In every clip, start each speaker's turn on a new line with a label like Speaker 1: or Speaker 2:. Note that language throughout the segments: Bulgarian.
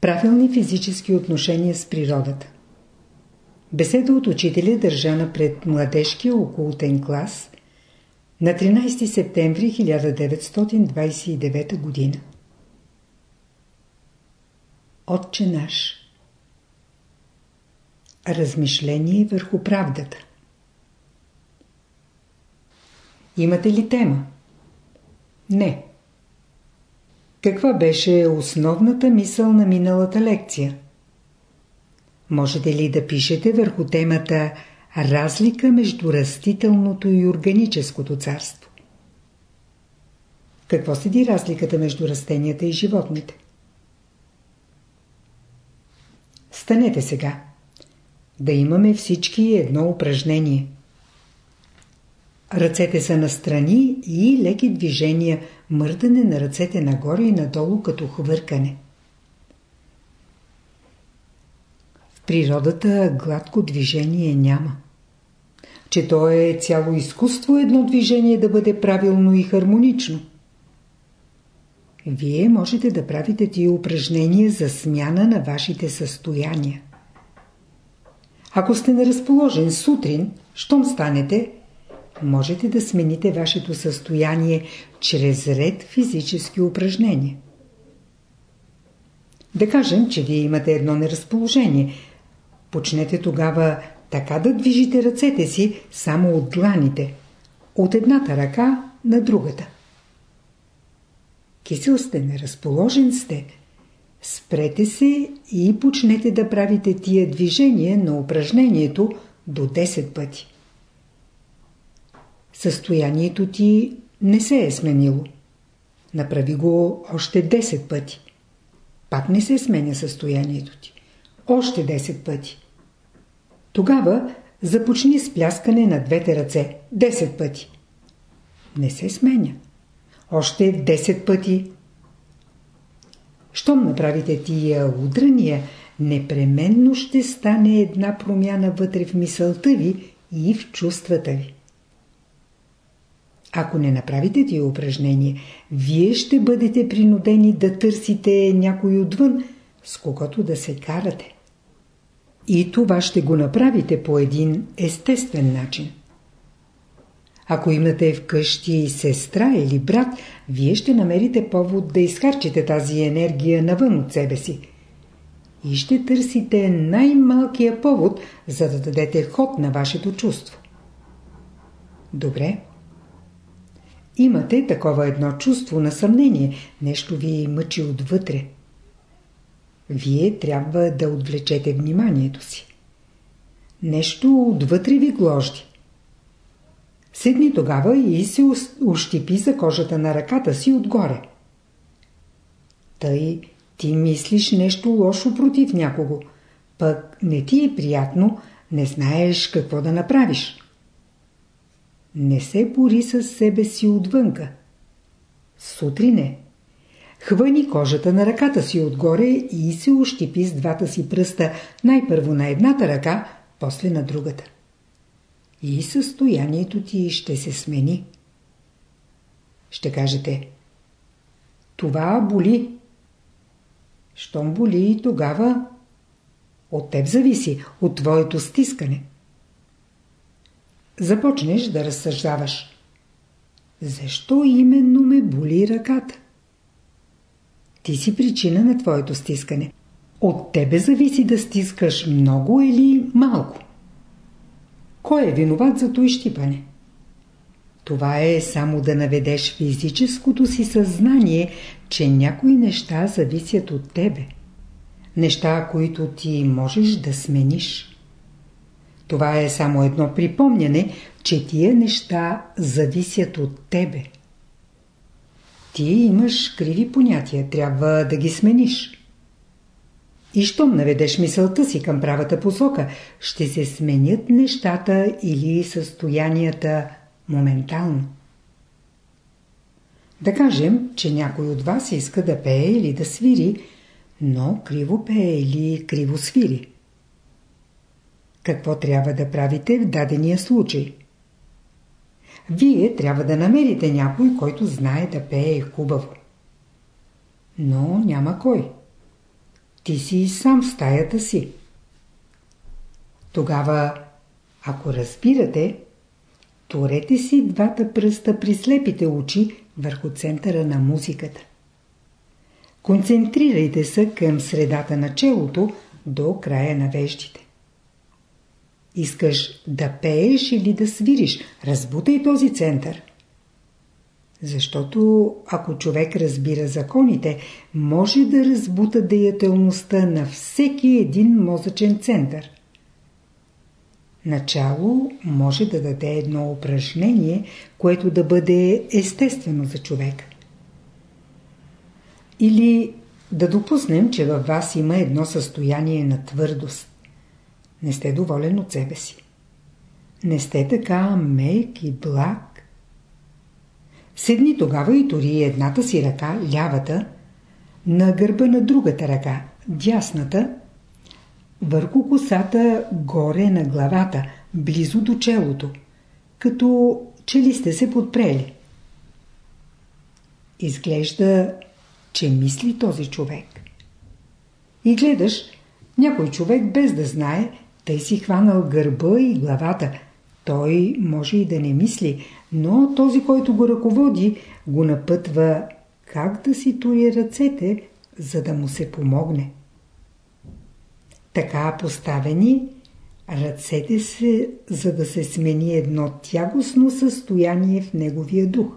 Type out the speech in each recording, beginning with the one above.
Speaker 1: Правилни физически отношения с природата Беседа от учителя държана пред младежкия окултен клас на 13 септември 1929 г. Отче наш Размишление върху правдата Имате ли тема? Не. Каква беше основната мисъл на миналата лекция? Можете ли да пишете върху темата Разлика между растителното и органическото царство? Какво седи разликата между растенията и животните? Станете сега. Да имаме всички едно упражнение. Ръцете са настрани и леки движения, мърдане на ръцете нагоре и надолу като хвъркане. В природата гладко движение няма. Че то е цяло изкуство едно движение да бъде правилно и хармонично. Вие можете да правите тия упражнения за смяна на вашите състояния. Ако сте неразположен сутрин, щом станете, можете да смените вашето състояние чрез ред физически упражнения. Да кажем, че вие имате едно неразположение. Почнете тогава така да движите ръцете си само от дланите, от едната ръка на другата. Кисел сте, неразположен сте. Спрете се и почнете да правите тия движения на упражнението до 10 пъти състоянието ти не се е сменило. Направи го още 10 пъти. Пак не се сменя състоянието ти. Още 10 пъти. Тогава започни с пляскане на двете ръце. 10 пъти. Не се сменя. Още 10 пъти. Щом направите тия удрания, непременно ще стане една промяна вътре в мисълта ви и в чувствата ви. Ако не направите тия упражнения, вие ще бъдете принудени да търсите някой отвън, с когото да се карате. И това ще го направите по един естествен начин. Ако имате вкъщи сестра или брат, вие ще намерите повод да изхарчите тази енергия навън от себе си. И ще търсите най-малкия повод, за да дадете ход на вашето чувство. Добре. Имате такова едно чувство на съмнение, нещо ви мъчи отвътре. Вие трябва да отвлечете вниманието си. Нещо отвътре ви гложди. Седни тогава и се ощипи за кожата на ръката си отгоре. Тъй ти мислиш нещо лошо против някого, пък не ти е приятно, не знаеш какво да направиш. Не се бори с себе си отвънка. Сутрине. Хвани кожата на ръката си отгоре и се ощипи с двата си пръста, най-първо на едната ръка, после на другата. И състоянието ти ще се смени. Ще кажете, това боли. Щом боли, тогава от теб зависи, от твоето стискане започнеш да разсъждаваш. Защо именно ме боли ръката? Ти си причина на твоето стискане. От тебе зависи да стискаш много или малко. Кой е виноват за това щипане? Това е само да наведеш физическото си съзнание, че някои неща зависят от тебе. Неща, които ти можеш да смениш. Това е само едно припомняне, че тия неща зависят от тебе. Ти имаш криви понятия, трябва да ги смениш. И щом наведеш мисълта си към правата посока, ще се сменят нещата или състоянията моментално. Да кажем, че някой от вас иска да пее или да свири, но криво пее или криво свири какво трябва да правите в дадения случай. Вие трябва да намерите някой, който знае да пее хубаво. Но няма кой. ти си сам в стаята си. Тогава, ако разбирате, турете си двата пръста при слепите очи върху центъра на музиката. Концентрирайте се към средата на челото до края на веждите. Искаш да пееш или да свириш, разбутай този център. Защото ако човек разбира законите, може да разбута деятелността на всеки един мозъчен център. Начало може да даде едно упражнение, което да бъде естествено за човек. Или да допуснем, че във вас има едно състояние на твърдост. Не сте доволен от себе си. Не сте така мек и благ. Седни тогава и тори едната си ръка, лявата, на гърба на другата ръка, дясната, върху косата горе на главата, близо до челото, като че ли сте се подпрели. Изглежда, че мисли този човек. И гледаш, някой човек без да знае, тъй си хванал гърба и главата. Той може и да не мисли, но този, който го ръководи, го напътва как да си тури ръцете, за да му се помогне. Така поставени, ръцете се, за да се смени едно тягостно състояние в неговия дух.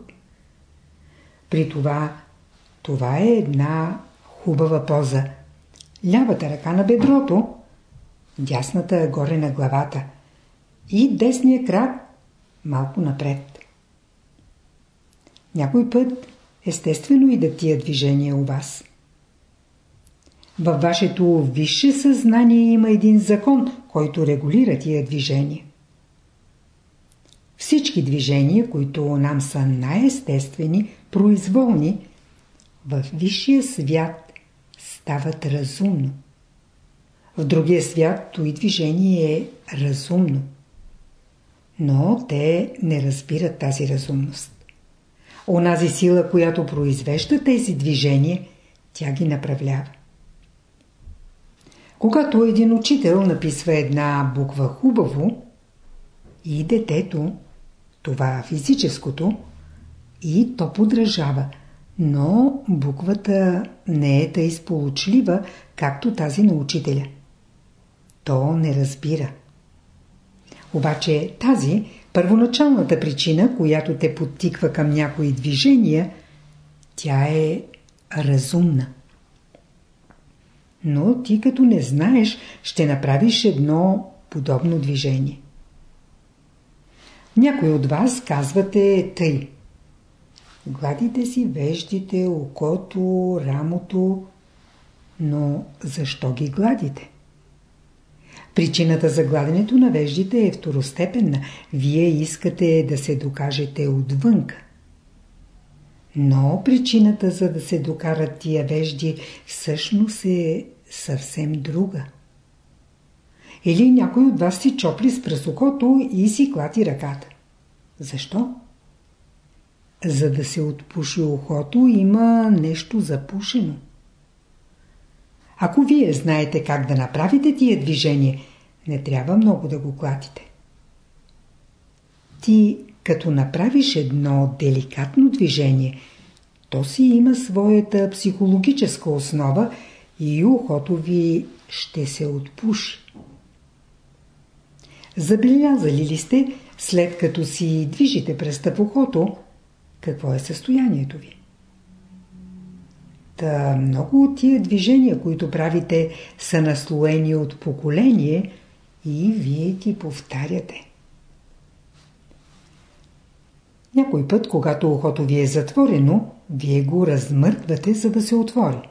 Speaker 1: При това, това е една хубава поза. Лявата ръка на бедрото, дясната горе на главата и десния крак малко напред. Някой път естествено и да тия движения у вас. Във вашето висше съзнание има един закон, който регулира тия движения. Всички движения, които нам са най-естествени, произволни, в висшия свят стават разумно. В другия свят той движение е разумно. Но те не разбират тази разумност. Онази сила, която произвежда тези движения, тя ги направлява. Когато един учител написва една буква хубаво, и детето, това физическото, и то подражава, но буквата не е тъй сполучлива, както тази на учителя. То не разбира. Обаче тази, първоначалната причина, която те подтиква към някои движения, тя е разумна. Но ти като не знаеш, ще направиш едно подобно движение. Някой от вас казвате тъй. Гладите си веждите, окото, рамото, но защо ги гладите? Причината за гладенето на веждите е второстепенна. Вие искате да се докажете отвънка. Но причината за да се докарат тия вежди всъщност е съвсем друга. Или някой от вас си чопли с пръсокото и си клати ръката. Защо? За да се отпуши ухото има нещо запушено. Ако вие знаете как да направите тия движение, не трябва много да го клатите. Ти, като направиш едно деликатно движение, то си има своята психологическа основа и ухото ви ще се отпуши. Забелязали ли сте, след като си движите пръста в ухото, какво е състоянието ви? Та много от тия движения, които правите, са наслоени от поколение и вие ги повтаряте. Някой път, когато ухото ви е затворено, вие го размъртвате, за да се отвори.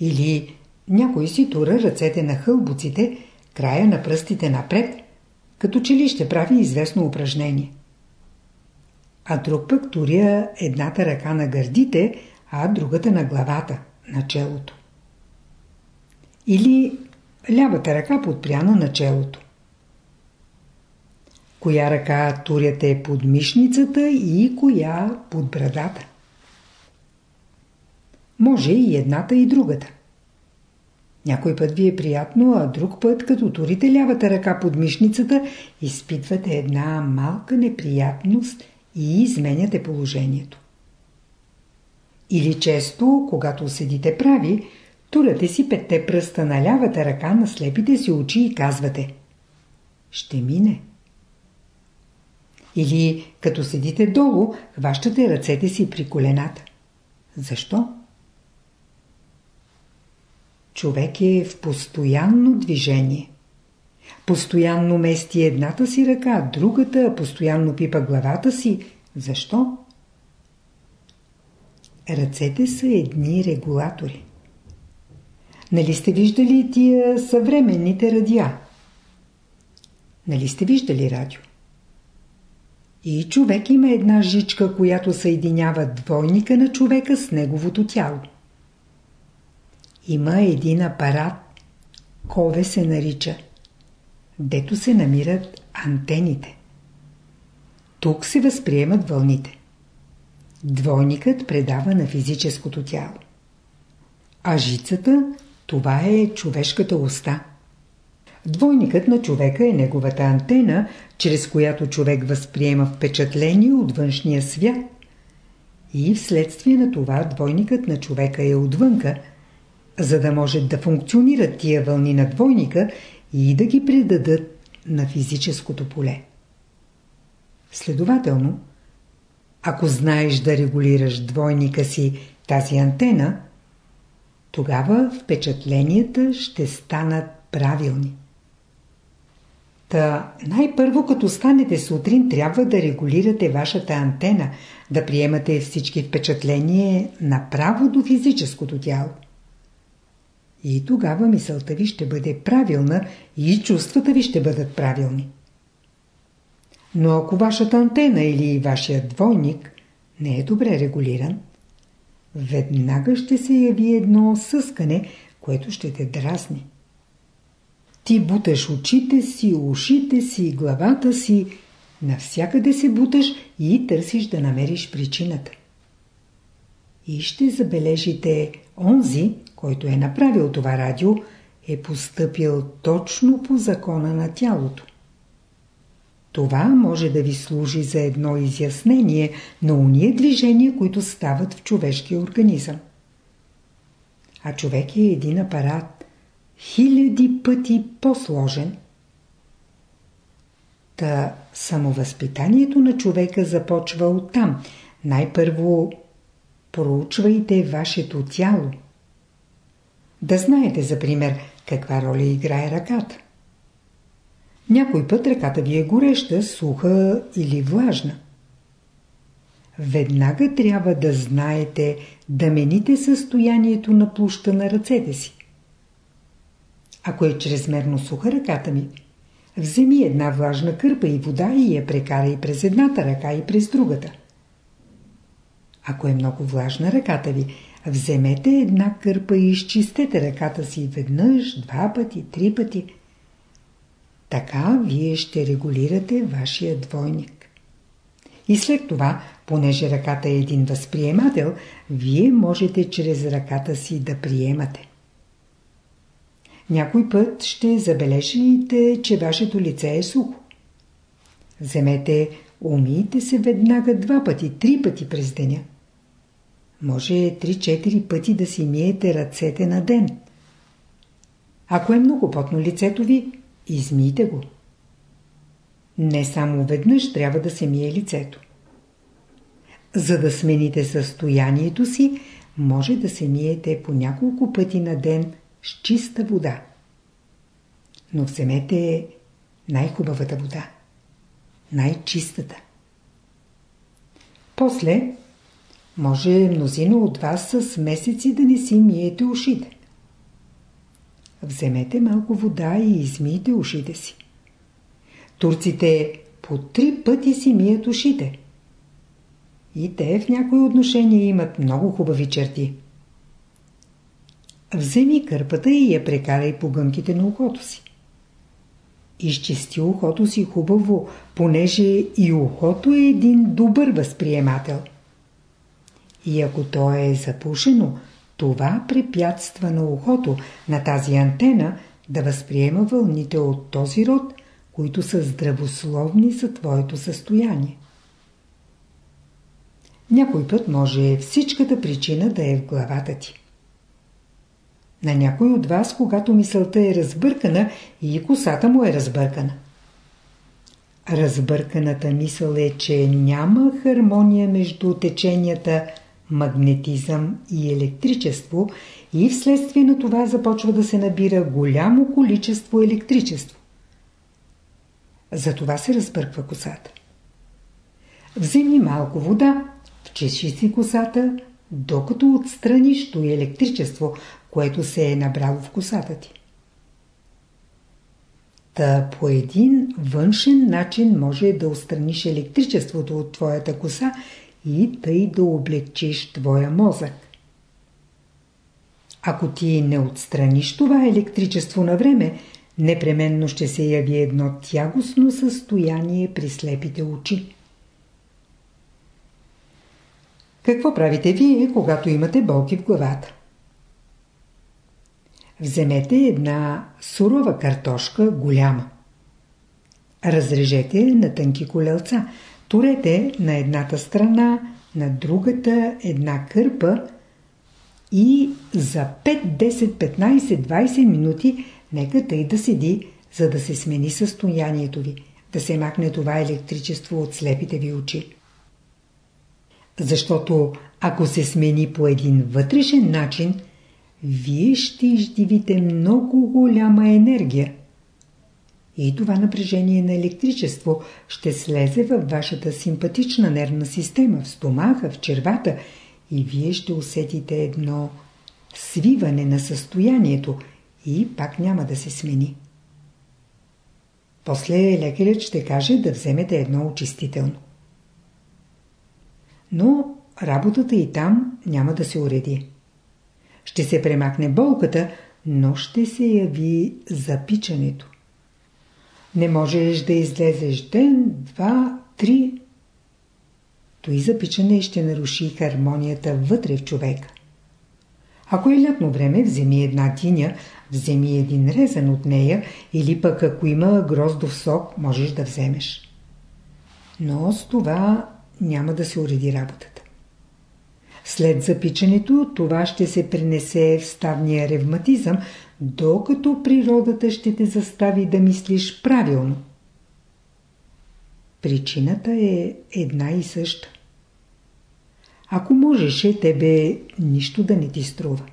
Speaker 1: Или някой си тура ръцете на хълбуците, края на пръстите напред, като че ли ще прави известно упражнение. А друг пък туря едната ръка на гърдите, а другата на главата, на челото. Или лявата ръка подпряна на челото. Коя ръка туряте под мишницата и коя под брадата. Може и едната и другата. Някой път ви е приятно, а друг път, като турите лявата ръка под мишницата, изпитвате една малка неприятност и изменяте положението. Или често, когато седите прави, турате си петте пръста на лявата ръка на слепите си очи и казвате «Ще мине». Или като седите долу, хващате ръцете си при колената. Защо? Човек е в постоянно движение. Постоянно мести едната си ръка, другата, постоянно пипа главата си. Защо? Ръцете са едни регулатори. Нали сте виждали тия съвременните радиа? Нали сте виждали радио? И човек има една жичка, която съединява двойника на човека с неговото тяло. Има един апарат, кове се нарича, дето се намират антените. Тук се възприемат вълните. Двойникът предава на физическото тяло. А жицата – това е човешката уста. Двойникът на човека е неговата антена, чрез която човек възприема впечатление от външния свят. И вследствие на това двойникът на човека е отвънка, за да може да функционират тия вълни на двойника и да ги предадат на физическото поле. Следователно, ако знаеш да регулираш двойника си тази антена, тогава впечатленията ще станат правилни. Та най-първо като станете сутрин трябва да регулирате вашата антена, да приемате всички впечатления направо до физическото тяло. И тогава мисълта ви ще бъде правилна и чувствата ви ще бъдат правилни. Но ако вашата антена или вашия двойник не е добре регулиран, веднага ще се яви едно съскане, което ще те дразни. Ти буташ очите си, ушите си, главата си, навсякъде се буташ и търсиш да намериш причината. И ще забележите онзи, който е направил това радио, е поступил точно по закона на тялото. Това може да ви служи за едно изяснение на уния движения, които стават в човешкия организъм. А човек е един апарат, хиляди пъти по-сложен. Та самовъзпитанието на човека започва оттам. Най-първо проучвайте вашето тяло. Да знаете, за пример, каква роля играе ръката. Някой път ръката ви е гореща, суха или влажна. Веднага трябва да знаете да мените състоянието на площа на ръцете си. Ако е чрезмерно суха ръката ми, вземи една влажна кърпа и вода и я прекарай през едната ръка и през другата. Ако е много влажна ръката ви, вземете една кърпа и изчистете ръката си веднъж, два пъти, три пъти. Така вие ще регулирате вашия двойник. И след това, понеже ръката е един възприемател, вие можете чрез ръката си да приемате. Някой път ще забележите, че вашето лице е сухо. Вземете, умийте се веднага два пъти, три пъти през деня. Може 3-4 пъти да си миете ръцете на ден. Ако е много потно лицето ви, измийте го. Не само веднъж трябва да се мие лицето. За да смените състоянието си, може да се миете по няколко пъти на ден с чиста вода. Но вземете най-хубавата вода. Най-чистата. После може мнозина от вас с месеци да не си миете ушите. Вземете малко вода и измийте ушите си. Турците по три пъти си мият ушите. И те в някои отношения имат много хубави черти. Вземи кърпата и я прекарай по гъмките на ухото си. Изчисти ухото си хубаво, понеже и ухото е един добър възприемател. И ако то е запушено, това препятства на ухото на тази антена да възприема вълните от този род, които са здравословни за твоето състояние. Някой път може всичката причина да е в главата ти. На някой от вас, когато мисълта е разбъркана и косата му е разбъркана. Разбърканата мисъл е, че няма хармония между теченията магнетизъм и електричество и вследствие на това започва да се набира голямо количество електричество. Затова се разбърква косата. Вземи малко вода, вчеши си косата, докато отстраниш и електричество, което се е набрало в косата ти. Та по един външен начин може да отстраниш електричеството от твоята коса и тъй да облегчиш твоя мозък. Ако ти не отстраниш това електричество на време, непременно ще се яви едно тягостно състояние при слепите очи. Какво правите вие, когато имате болки в главата? Вземете една сурова картошка, голяма. Разрежете на тънки колелца. Турете на едната страна, на другата една кърпа и за 5, 10, 15, 20 минути нека тъй да седи, за да се смени състоянието ви, да се махне това електричество от слепите ви очи. Защото ако се смени по един вътрешен начин – вие ще издивите много голяма енергия. И това напрежение на електричество ще слезе във вашата симпатична нервна система, в стомаха, в червата и вие ще усетите едно свиване на състоянието и пак няма да се смени. После лекарят ще каже да вземете едно очистително. Но работата и там няма да се уреди. Ще се премахне болката, но ще се яви запичането. Не можеш да излезеш ден, два, три. Той запичане ще наруши хармонията вътре в човека. Ако е лятно време, вземи една тиня, вземи един резан от нея или пък ако има гроздов сок, можеш да вземеш. Но с това няма да се уреди работата. След запичането това ще се пренесе в ставния ревматизъм, докато природата ще те застави да мислиш правилно. Причината е една и съща. Ако можеше, тебе нищо да не ти струва.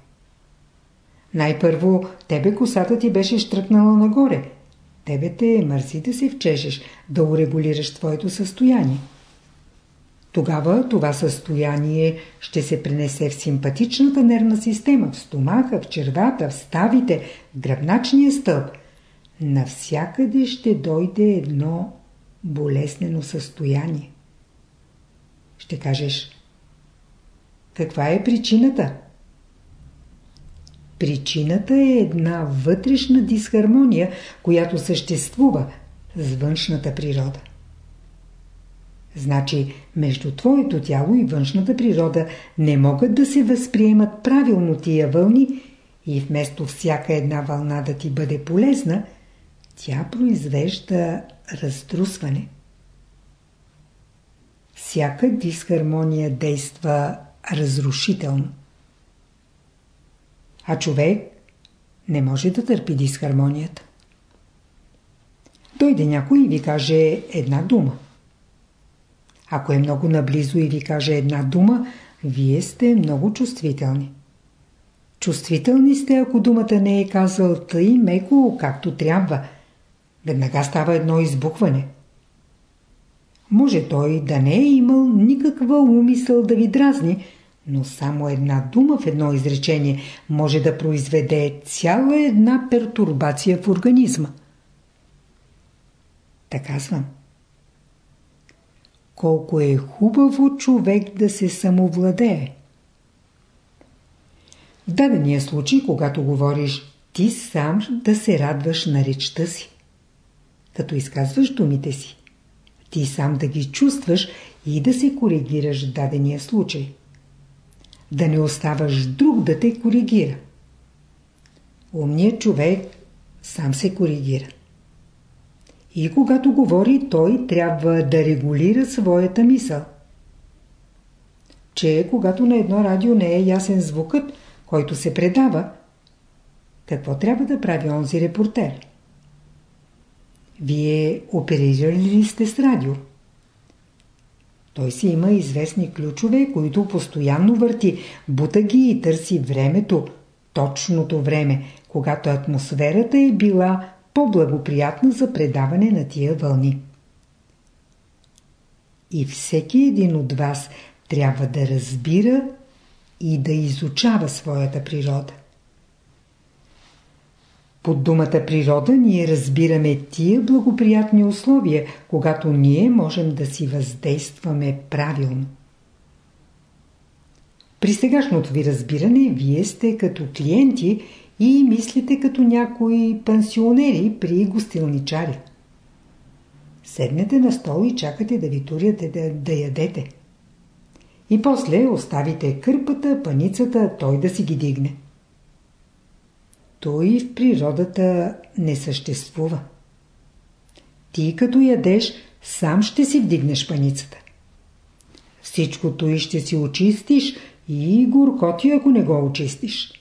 Speaker 1: Най-първо, тебе косата ти беше штръкнала нагоре. Тебе те мързи да се вчешеш, да урегулираш твоето състояние. Тогава това състояние ще се пренесе в симпатичната нервна система, в стомаха, в червата, в ставите, в гръбначния стълб. Навсякъде ще дойде едно болеснено състояние. Ще кажеш, каква е причината? Причината е една вътрешна дисхармония, която съществува с външната природа. Значи, между твоето тяло и външната природа не могат да се възприемат правилно тия вълни и вместо всяка една вълна да ти бъде полезна, тя произвежда разтрусване. Всяка дисхармония действа разрушително. А човек не може да търпи дисхармонията. Дойде някой и ви каже една дума. Ако е много наблизо и ви каже една дума, вие сте много чувствителни. Чувствителни сте, ако думата не е казал тъй меко, както трябва. Веднага става едно избухване. Може той да не е имал никаква умисъл да ви дразни, но само една дума в едно изречение може да произведе цяла една пертурбация в организма. Така казвам колко е хубаво човек да се самовладее. В дадения случай, когато говориш, ти сам да се радваш на речта си. Като изказваш думите си, ти сам да ги чувстваш и да се коригираш в дадения случай. да не оставаш друг да те коригира. Умният човек сам се коригира. И когато говори, той трябва да регулира своята мисъл. Че когато на едно радио не е ясен звукът, който се предава, какво трябва да прави онзи репортер? Вие оперирали ли сте с радио? Той си има известни ключове, които постоянно върти, бута ги и търси времето, точното време, когато атмосферата е била по-благоприятна за предаване на тия вълни. И всеки един от вас трябва да разбира и да изучава своята природа. Под думата природа ние разбираме тия благоприятни условия, когато ние можем да си въздействаме правилно. При сегашното ви разбиране вие сте като клиенти и мислите като някои пансионери при гостилничари. Седнете на стол и чакате да ви турят да, да ядете. И после оставите кърпата, паницата, той да си ги дигне. Той в природата не съществува. Ти като ядеш, сам ще си вдигнеш паницата. Всичкото и ще си очистиш и горкоти, ако не го очистиш.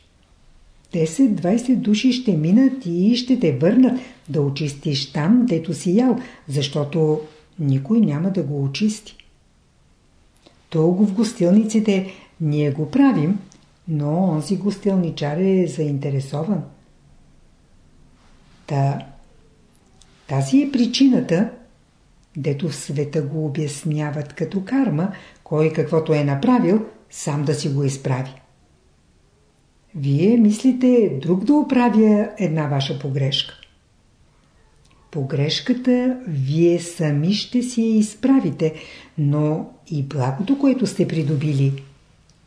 Speaker 1: 10-20 души ще минат и ще те върнат да очистиш там, дето си ял, защото никой няма да го очисти. Толго в гостилниците ние го правим, но онзи гостилничар е заинтересован. Та, тази е причината, дето в света го обясняват като карма, кой каквото е направил, сам да си го изправи. Вие мислите друг да оправя една ваша погрешка. Погрешката вие сами ще си я изправите, но и благото, което сте придобили,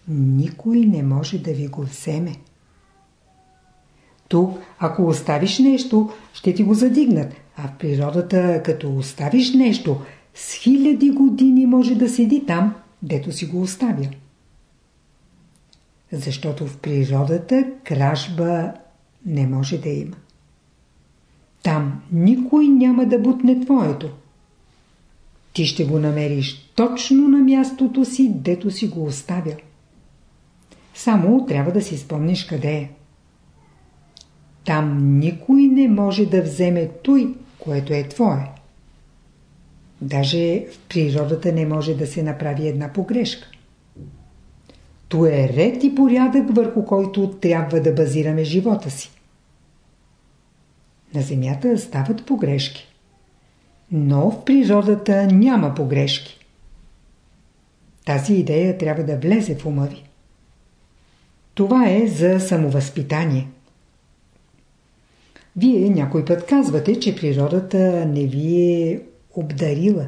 Speaker 1: никой не може да ви го вземе. Тук, ако оставиш нещо, ще ти го задигнат, а в природата, като оставиш нещо, с хиляди години може да седи там, дето си го оставя. Защото в природата кражба не може да има. Там никой няма да бутне твоето. Ти ще го намериш точно на мястото си, дето си го оставя. Само трябва да си спомниш къде е. Там никой не може да вземе той, което е твое. Даже в природата не може да се направи една погрешка. То е ред и порядък, върху който трябва да базираме живота си. На Земята стават погрешки. Но в природата няма погрешки. Тази идея трябва да влезе в ума ви. Това е за самовъзпитание. Вие някой път казвате, че природата не ви е обдарила,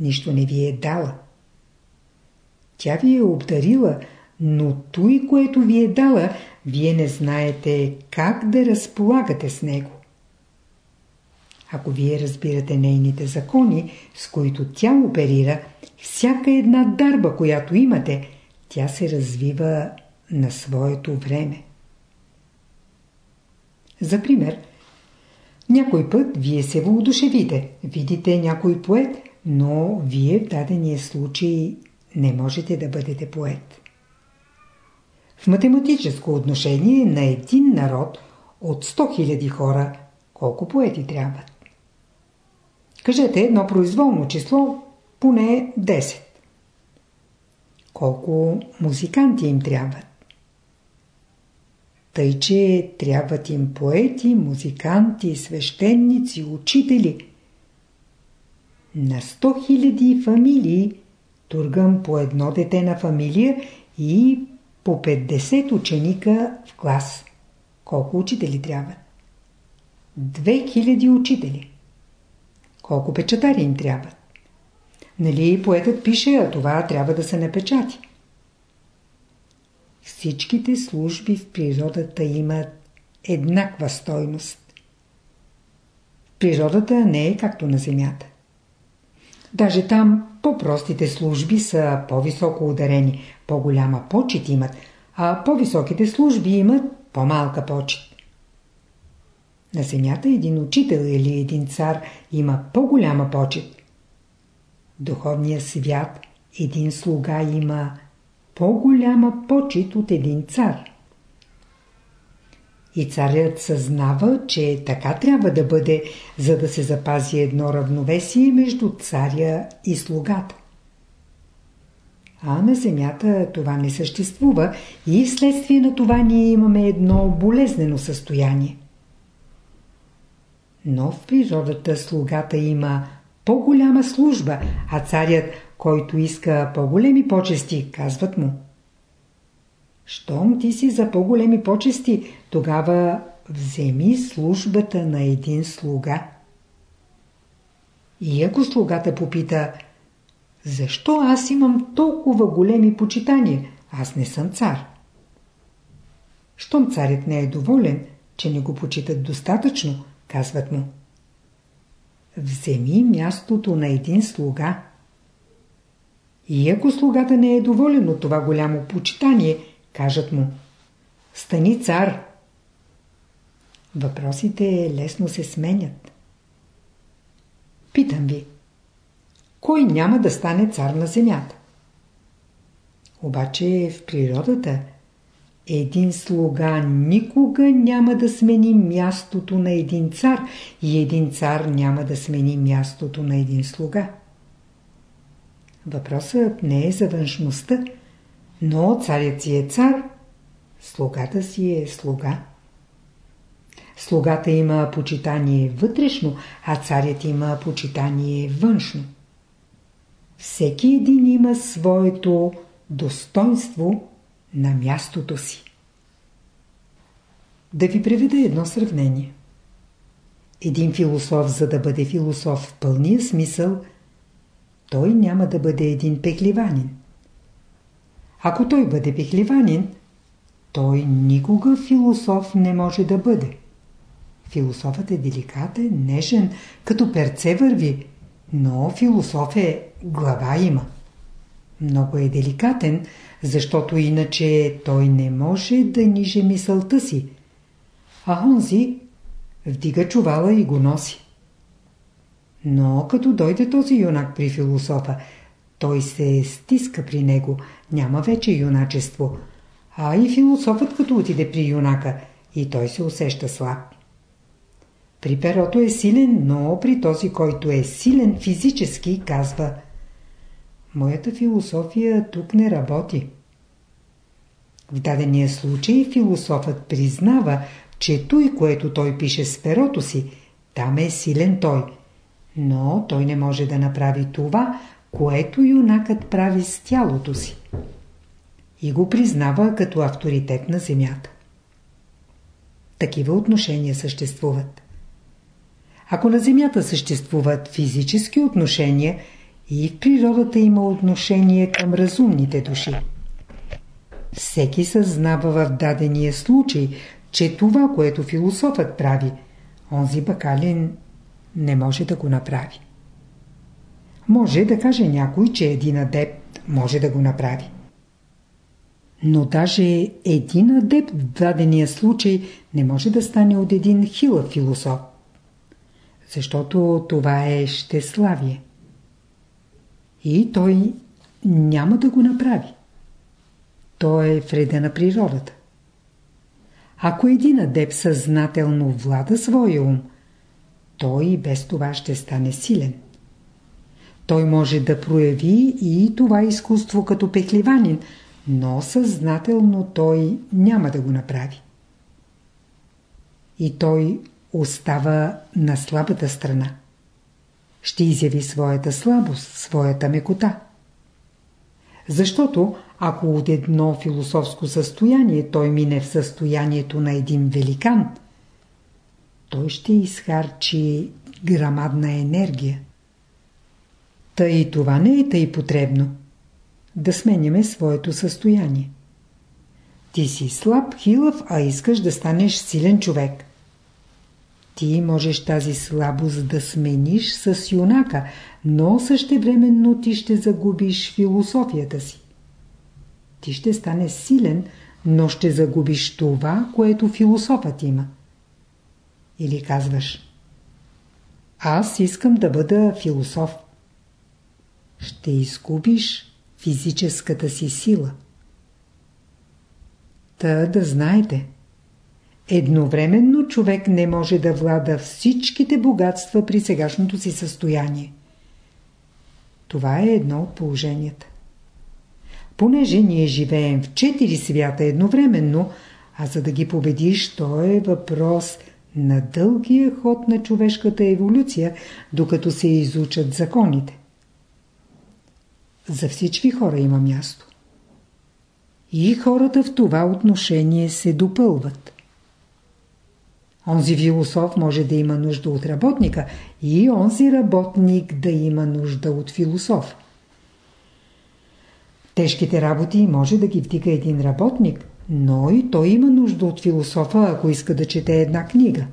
Speaker 1: нищо не ви е дала. Тя ви е обдарила, но той, което ви е дала, вие не знаете как да разполагате с него. Ако вие разбирате нейните закони, с които тя оперира, всяка една дарба, която имате, тя се развива на своето време. За пример, някой път вие се въодушевите, видите някой поет, но вие в дадения случай не можете да бъдете поет. В математическо отношение на един народ от 100 000 хора колко поети трябват? Кажете едно произволно число, поне 10. Колко музиканти им трябват? Тъй, че трябват им поети, музиканти, свещеници, учители. На 100 000 фамилии тургам по едно дете на фамилия и по 50 ученика в клас. Колко учители трябват? 2000 учители. Колко печатари им трябват? Нали поетът пише, а това трябва да се напечати. Всичките служби в природата имат еднаква стойност. Природата не е както на Земята. Даже там по-простите служби са по-високо ударени, по-голяма почет имат, а по-високите служби имат по-малка почет. На земята един учител или един цар има по-голяма почет. В духовния свят един слуга има по-голяма почет от един цар. И царят съзнава, че така трябва да бъде, за да се запази едно равновесие между царя и слугата. А на земята това не съществува и вследствие на това ние имаме едно болезнено състояние. Но в природата слугата има по-голяма служба, а царят, който иска по-големи почести, казват му. Щом ти си за по-големи почести, тогава вземи службата на един слуга. И ако слугата попита, защо аз имам толкова големи почитания, аз не съм цар. Щом царят не е доволен, че не го почитат достатъчно, казват му. Вземи мястото на един слуга. И ако слугата не е доволен от това голямо почитание, кажат му. Стани цар. Въпросите лесно се сменят. Питам ви. Кой няма да стане цар на земята? Обаче в природата – един слуга никога няма да смени мястото на един цар и един цар няма да смени мястото на един слуга. Въпросът не е за външността, но царят си е цар, слугата си е слуга. Слугата има почитание вътрешно, а царят има почитание външно. Всеки един има своето достоинство на мястото си. Да ви приведа едно сравнение. Един философ, за да бъде философ в пълния смисъл, той няма да бъде един пехливанин. Ако той бъде пехливанин, той никога философ не може да бъде. Философът е деликатен, нежен, като перце върви, но философ е глава има. Много е деликатен, защото иначе той не може да ниже мисълта си. А онзи вдига чувала и го носи. Но като дойде този юнак при философа, той се стиска при него, няма вече юначество. А и философът като отиде при юнака, и той се усеща слаб. При перото е силен, но при този, който е силен физически, казва Моята философия тук не работи. В дадения случай философът признава, че той, което той пише с перото си, там е силен той. Но той не може да направи това, което юнакът прави с тялото си. И го признава като авторитет на земята. Такива отношения съществуват. Ако на земята съществуват физически отношения, и в природата има отношение към разумните души. Всеки съзнава в дадения случай, че това, което философът прави, онзи бакалин не може да го направи. Може да каже някой, че един адепт може да го направи. Но даже един адепт в дадения случай не може да стане от един хилав философ. Защото това е щеславие. И той няма да го направи. Той е вреда на природата. Ако един адеп съзнателно влада своя ум, той и без това ще стане силен. Той може да прояви и това изкуство като пекливанин, но съзнателно той няма да го направи. И той остава на слабата страна. Ще изяви своята слабост, своята мекота. Защото ако от едно философско състояние той мине в състоянието на един великан, той ще изхарчи грамадна енергия. Та и това не е тъй потребно. Да сменяме своето състояние. Ти си слаб, хилав, а искаш да станеш силен човек. Ти можеш тази слабост да смениш с юнака, но същевременно ти ще загубиш философията си. Ти ще станеш силен, но ще загубиш това, което философът има. Или казваш Аз искам да бъда философ. Ще изгубиш физическата си сила. Та да знаете, едновременно човек не може да влада всичките богатства при сегашното си състояние. Това е едно от положенията. Понеже ние живеем в четири свята едновременно, а за да ги победиш, то е въпрос на дългия ход на човешката еволюция, докато се изучат законите. За всички хора има място. И хората в това отношение се допълват. Онзи философ може да има нужда от работника и онзи работник да има нужда от философ. Тежките работи може да ги втика един работник, но и той има нужда от философа, ако иска да чете една книга.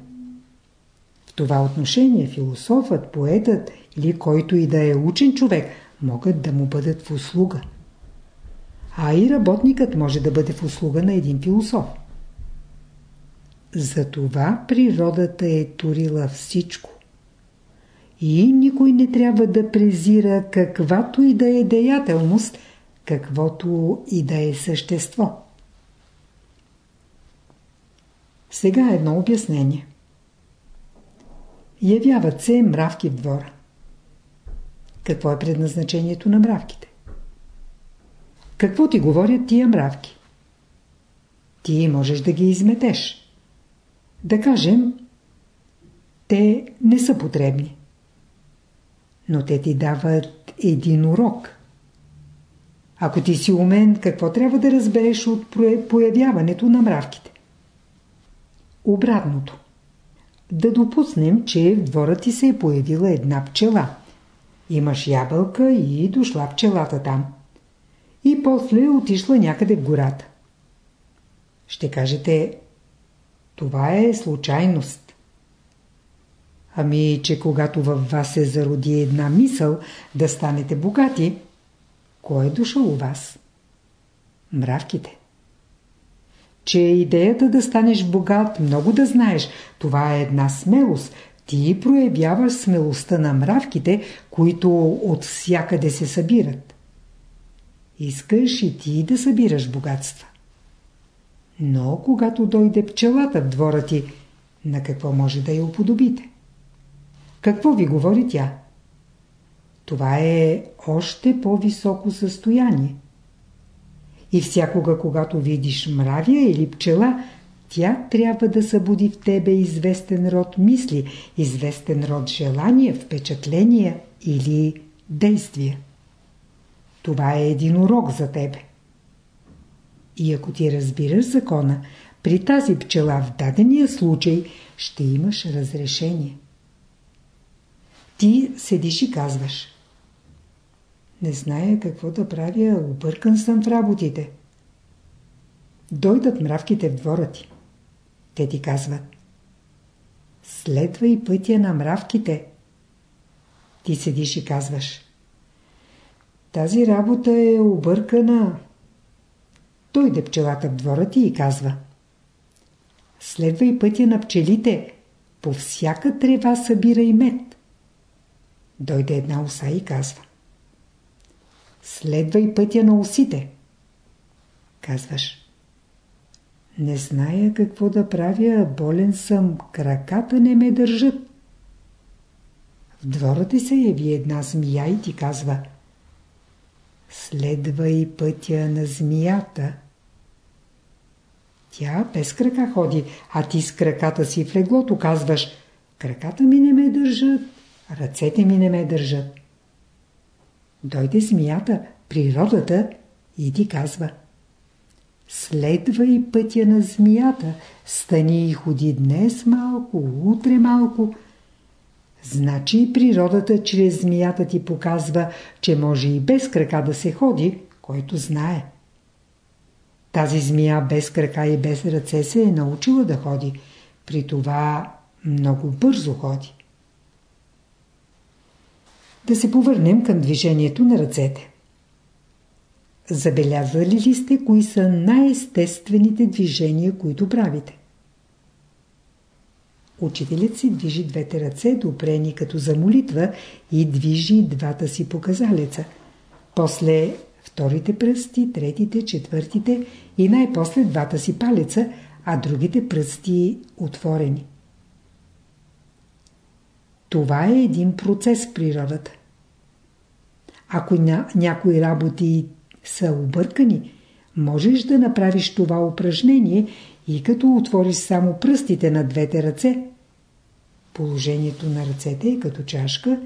Speaker 1: В това отношение философът, поетът или който и да е учен човек могат да му бъдат в услуга. А и работникът може да бъде в услуга на един философ. Затова природата е турила всичко. И никой не трябва да презира каквато и да е деятелност – каквото и да е същество. Сега едно обяснение. Явяват се мравки в двора. Какво е предназначението на мравките? Какво ти говорят тия мравки? Ти можеш да ги изметеш. Да кажем, те не са потребни. Но те ти дават един урок – ако ти си умен, какво трябва да разбереш от появяването на мравките? Обратното. Да допуснем, че в двора ти се е появила една пчела. Имаш ябълка и дошла пчелата там. И после отишла някъде в гората. Ще кажете, това е случайност. Ами, че когато във вас се зароди една мисъл да станете богати – кой е дошъл у вас? Мравките. Че идеята да станеш богат, много да знаеш, това е една смелост. Ти проявяваш смелостта на мравките, които от всякъде се събират. Искаш и ти да събираш богатства. Но когато дойде пчелата в двора ти, на какво може да я уподобите? Какво ви говори тя? Това е още по-високо състояние. И всякога, когато видиш мравя или пчела, тя трябва да събуди в тебе известен род мисли, известен род желания, впечатления или действия. Това е един урок за тебе. И ако ти разбираш закона, при тази пчела в дадения случай ще имаш разрешение. Ти седиш и казваш не зная какво да правя, объркан съм в работите. Дойдат мравките в двора ти. Те ти казват. Следвай пътя на мравките. Ти седиш и казваш. Тази работа е объркана. Дойде пчелата в двора ти и казва. Следвай пътя на пчелите. По всяка трева събирай мед. Дойде една оса и казва. Следвай пътя на усите. Казваш. Не зная какво да правя, болен съм, краката не ме държат. В двора ти се яви една змия и ти казва Следвай пътя на змията. Тя без крака ходи, а ти с краката си в леглото казваш Краката ми не ме държат, ръцете ми не ме държат. Дойде змията, природата и ти казва Следвай пътя на змията, стани и ходи днес малко, утре малко. Значи природата чрез змията ти показва, че може и без крака да се ходи, който знае. Тази змия без крака и без ръце се е научила да ходи. При това много бързо ходи. Да се повърнем към движението на ръцете. Забелязали ли сте кои са най-естествените движения, които правите? Учителят си движи двете ръце, допрени като за молитва и движи двата си показалеца. После вторите пръсти, третите, четвъртите и най-после двата си палеца, а другите пръсти отворени. Това е един процес в природата. Ако ня някои работи са объркани, можеш да направиш това упражнение и като отвориш само пръстите на двете ръце, положението на ръцете е като чашка,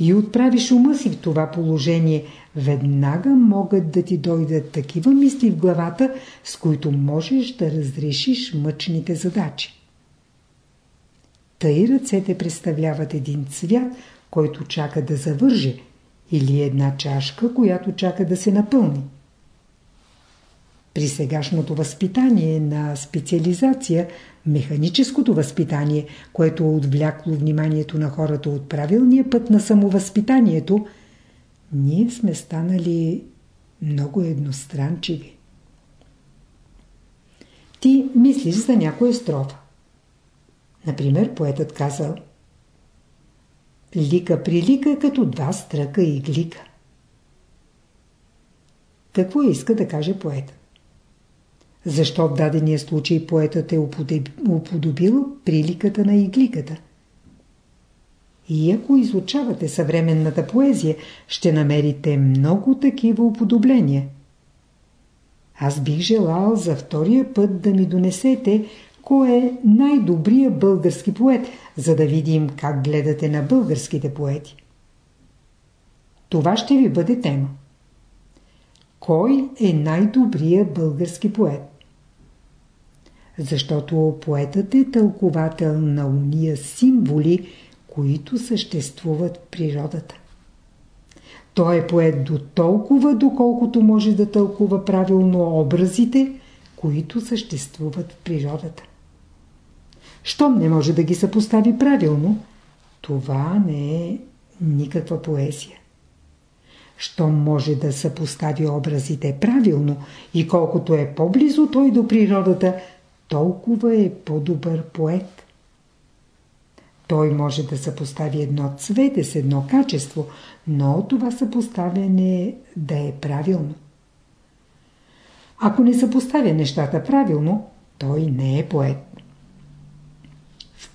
Speaker 1: и отправиш ума си в това положение, веднага могат да ти дойдат такива мисли в главата, с които можеш да разрешиш мъчните задачи. Тъй ръцете представляват един цвят, който чака да завърже, или една чашка, която чака да се напълни. При сегашното възпитание на специализация, механическото възпитание, което е отвлякло вниманието на хората от правилния път на самовъзпитанието, ние сме станали много едностранчиви. Ти мислиш за някоя строфа. Например, поетът казал Лика прилика като два стръка и глика. Какво иска да каже поетът? Защо в дадения случай поетът е уподобил приликата на игликата? И ако изучавате съвременната поезия, ще намерите много такива уподобления. Аз бих желал за втория път да ми донесете кой е най-добрият български поет, за да видим как гледате на българските поети. Това ще ви бъде тема. Кой е най-добрият български поет? Защото поетът е тълковател на уния символи, които съществуват в природата. Той е поет до толкова, доколкото може да тълкува правилно образите, които съществуват в природата. Щом не може да ги съпостави правилно, това не е никаква поезия. Щом може да съпостави образите правилно и колкото е по-близо той до природата, толкова е по-добър поет. Той може да съпостави едно цвете с едно качество, но това съпоставяне да е правилно. Ако не съпоставя нещата правилно, той не е поет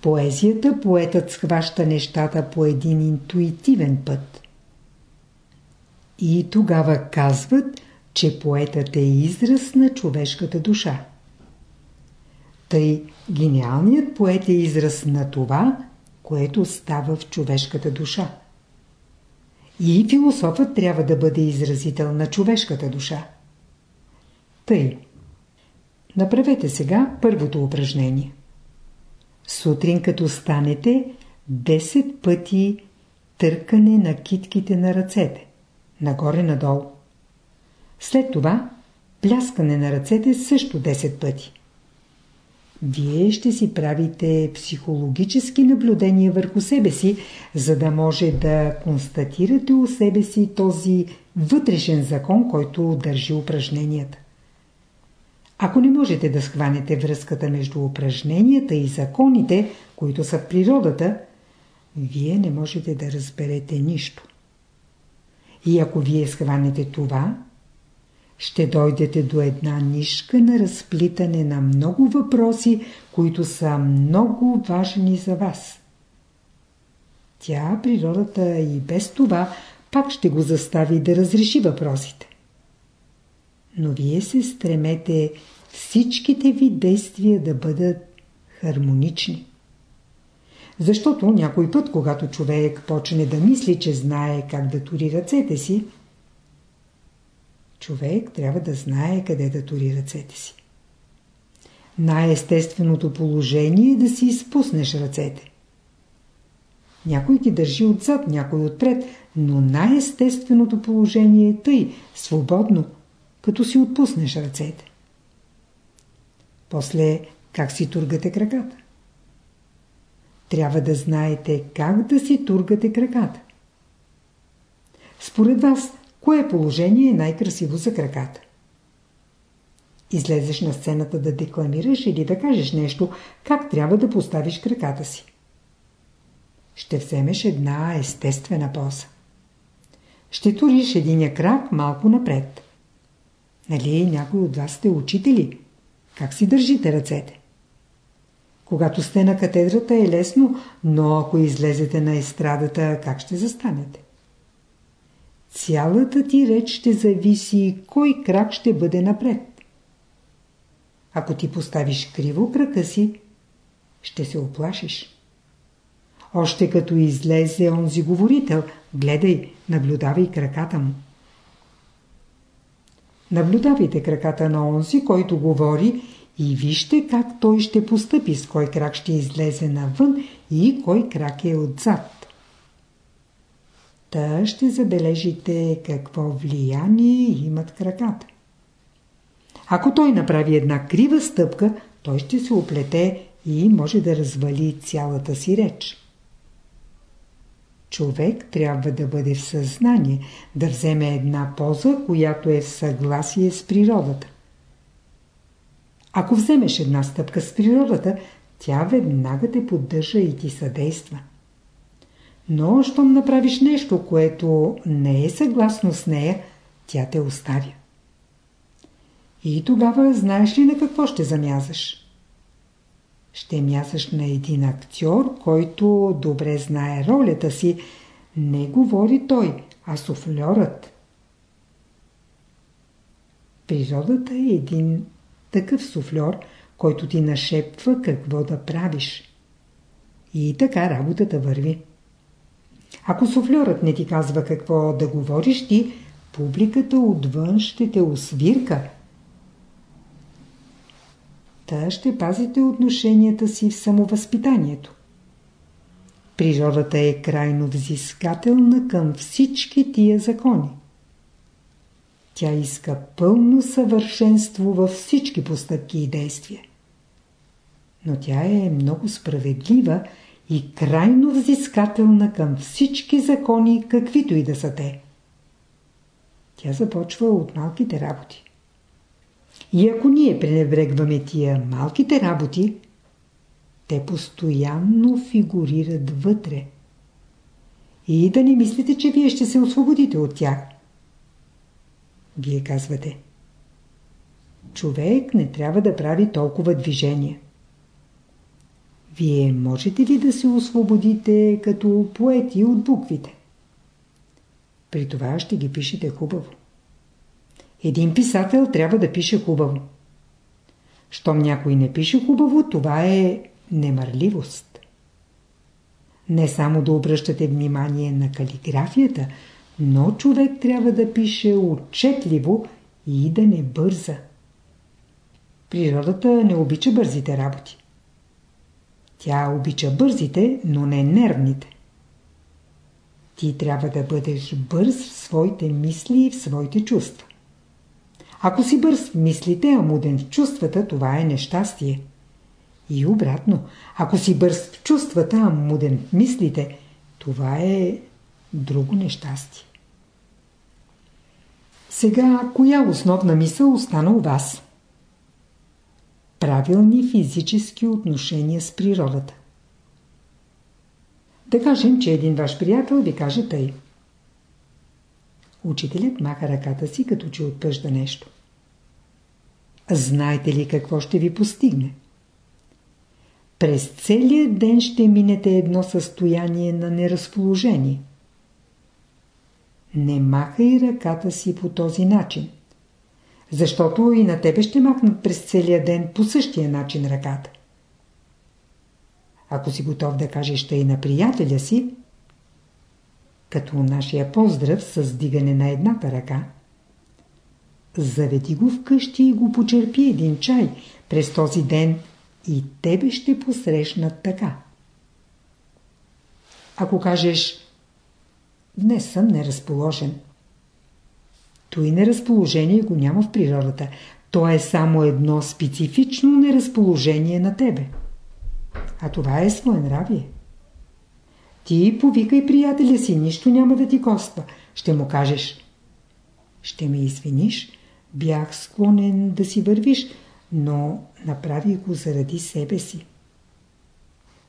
Speaker 1: поезията поетът схваща нещата по един интуитивен път. И тогава казват, че поетът е израз на човешката душа. Тъй гениалният поет е израз на това, което става в човешката душа. И философът трябва да бъде изразител на човешката душа. Тъй. Направете сега първото упражнение. Сутрин като станете 10 пъти търкане на китките на ръцете. Нагоре-надолу. След това пляскане на ръцете също 10 пъти. Вие ще си правите психологически наблюдения върху себе си, за да може да констатирате у себе си този вътрешен закон, който държи упражненията. Ако не можете да схванете връзката между упражненията и законите, които са природата, вие не можете да разберете нищо. И ако вие схванете това, ще дойдете до една нишка на разплитане на много въпроси, които са много важни за вас. Тя, природата и без това, пак ще го застави да разреши въпросите но вие се стремете всичките ви действия да бъдат хармонични. Защото някой път, когато човек почне да мисли, че знае как да тури ръцете си, човек трябва да знае къде да тури ръцете си. Най-естественото положение е да си изпуснеш ръцете. Някой ти държи отзад, някой отпред, но най-естественото положение е тъй, свободно – като си отпуснеш ръцете. После как си тургате краката? трябва да знаете как да си тургате краката. Според вас, кое положение е най-красиво за краката? Излезеш на сцената да декламираш или да кажеш нещо, как трябва да поставиш краката си. Ще вземеш една естествена поза. Ще туриш единия крак малко напред. Нали някой от вас сте учители? Как си държите ръцете? Когато сте на катедрата е лесно, но ако излезете на естрадата, как ще застанете? Цялата ти реч ще зависи кой крак ще бъде напред. Ако ти поставиш криво крака си, ще се оплашиш. Още като излезе онзи говорител, гледай, наблюдавай краката му. Наблюдавайте краката на онзи, който говори и вижте как той ще постъпи, с кой крак ще излезе навън и кой крак е отзад. Та ще забележите какво влияние имат краката. Ако той направи една крива стъпка, той ще се оплете и може да развали цялата си реч. Човек трябва да бъде в съзнание, да вземе една поза, която е в съгласие с природата. Ако вземеш една стъпка с природата, тя веднага те поддържа и ти съдейства. Но, щом направиш нещо, което не е съгласно с нея, тя те оставя. И тогава знаеш ли на какво ще замязаш? Ще мязаш на един актьор, който добре знае ролята си. Не говори той, а суфльорът. Природата е един такъв суфльор, който ти нашепва какво да правиш. И така работата върви. Ако суфльорът не ти казва какво да говориш ти, публиката отвън ще те освирка. Та ще пазите отношенията си в самовъзпитанието. Природата е крайно взискателна към всички тия закони. Тя иска пълно съвършенство във всички постъпки и действия. Но тя е много справедлива и крайно взискателна към всички закони, каквито и да са те. Тя започва от малките работи. И ако ние пренебрегваме тия малките работи, те постоянно фигурират вътре. И да не мислите, че вие ще се освободите от тях. Вие казвате. Човек не трябва да прави толкова движения. Вие можете ли да се освободите като поети от буквите? При това ще ги пишете хубаво. Един писател трябва да пише хубаво. Щом някой не пише хубаво, това е немърливост. Не само да обръщате внимание на калиграфията, но човек трябва да пише отчетливо и да не бърза. Природата не обича бързите работи. Тя обича бързите, но не нервните. Ти трябва да бъдеш бърз в своите мисли и в своите чувства. Ако си бърз в мислите, а муден в чувствата, това е нещастие. И обратно, ако си бърз в чувствата, а муден в мислите, това е друго нещастие. Сега, коя основна мисъл остана у вас? Правилни физически отношения с природата. Да кажем, че един ваш приятел ви каже тъй. Учителят маха ръката си, като че отпъжда нещо. Знаете ли какво ще ви постигне? През целия ден ще минете едно състояние на неразположение. Не махай ръката си по този начин. Защото и на тебе ще махнат през целия ден по същия начин ръката. Ако си готов да кажеш тъй на приятеля си, като нашия поздрав с дигане на едната ръка, заведи го вкъщи и го почерпи един чай през този ден и тебе ще посрещнат така. Ако кажеш Днес съм неразположен. Той неразположение го няма в природата. То е само едно специфично неразположение на тебе. А това е своенравие. Ти повикай приятеля си, нищо няма да ти коства. Ще му кажеш. Ще ме извиниш, бях склонен да си вървиш, но направи го заради себе си.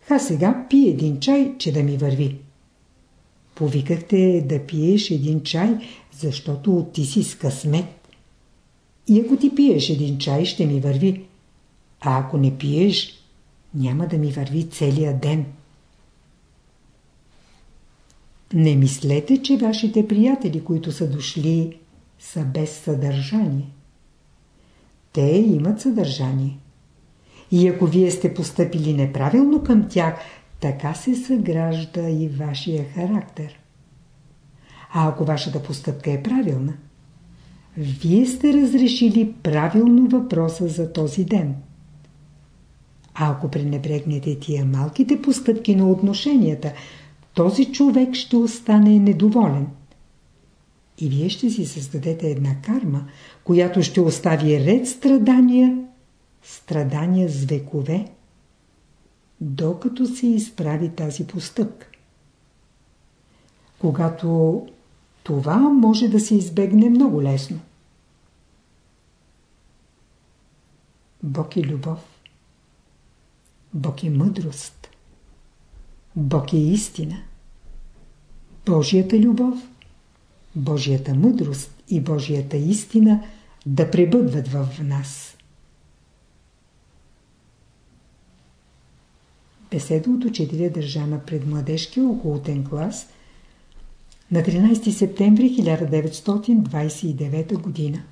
Speaker 1: Ха сега пи един чай, че да ми върви. Повикахте да пиеш един чай, защото ти си с късмет. И ако ти пиеш един чай, ще ми върви. А ако не пиеш, няма да ми върви целия ден. Не мислете, че вашите приятели, които са дошли, са без съдържание. Те имат съдържание. И ако вие сте поступили неправилно към тях, така се съгражда и вашия характер. А ако вашата постъпка е правилна, вие сте разрешили правилно въпроса за този ден. А ако пренебрегнете тия малките постъпки на отношенията, този човек ще остане недоволен. И вие ще си създадете една карма, която ще остави ред страдания, страдания с векове, докато се изправи тази постъпка. Когато това може да се избегне много лесно. Бог е любов. Бог е мъдрост. Бог е истина. Божията любов, Божията мъдрост и Божията истина да пребъдват в нас. Беседа от учителя държана пред младежкия околотен клас на 13 септември 1929 година.